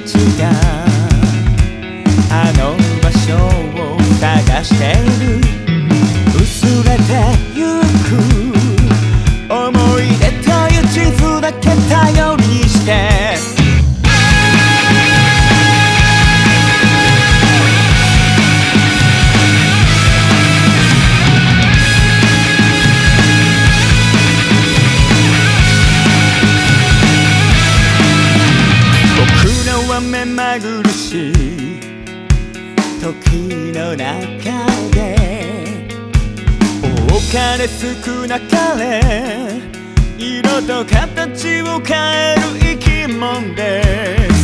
たちがあの場所を探している時の中で多かれ少なかれ色と形を変える生き物で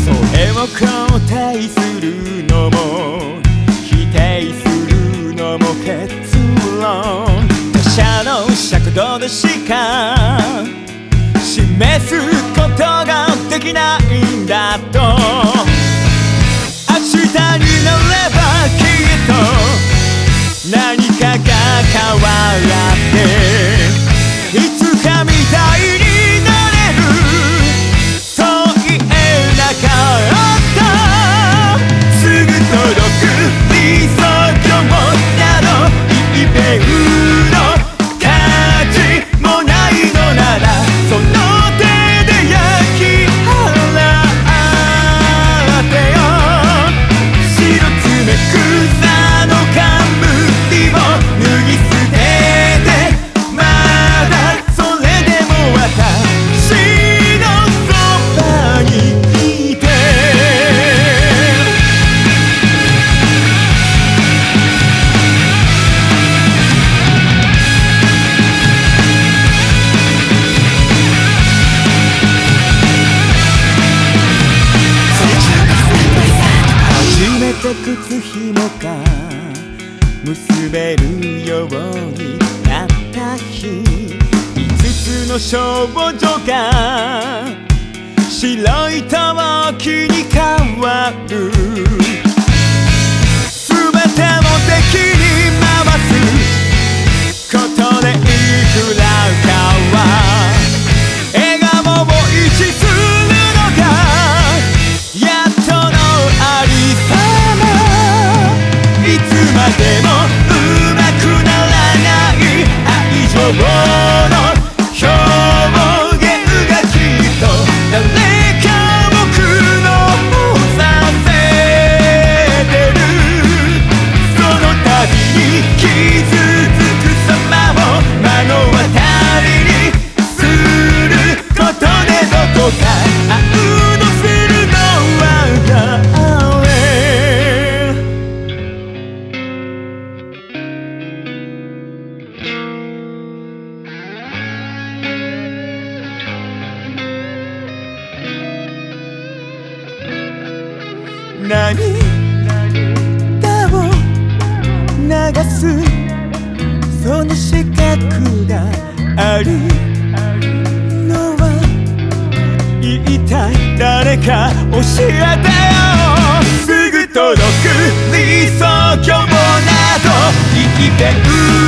それを肯定するのも否定するのも結論。他者の尺度でしか示すことができないんだと。初めて靴ひもが結べるようになった日五つの少女が白い陶器に変わる何かを流すその資格があるのは一体誰か教えてよすぐ届く理想郷など一遍の価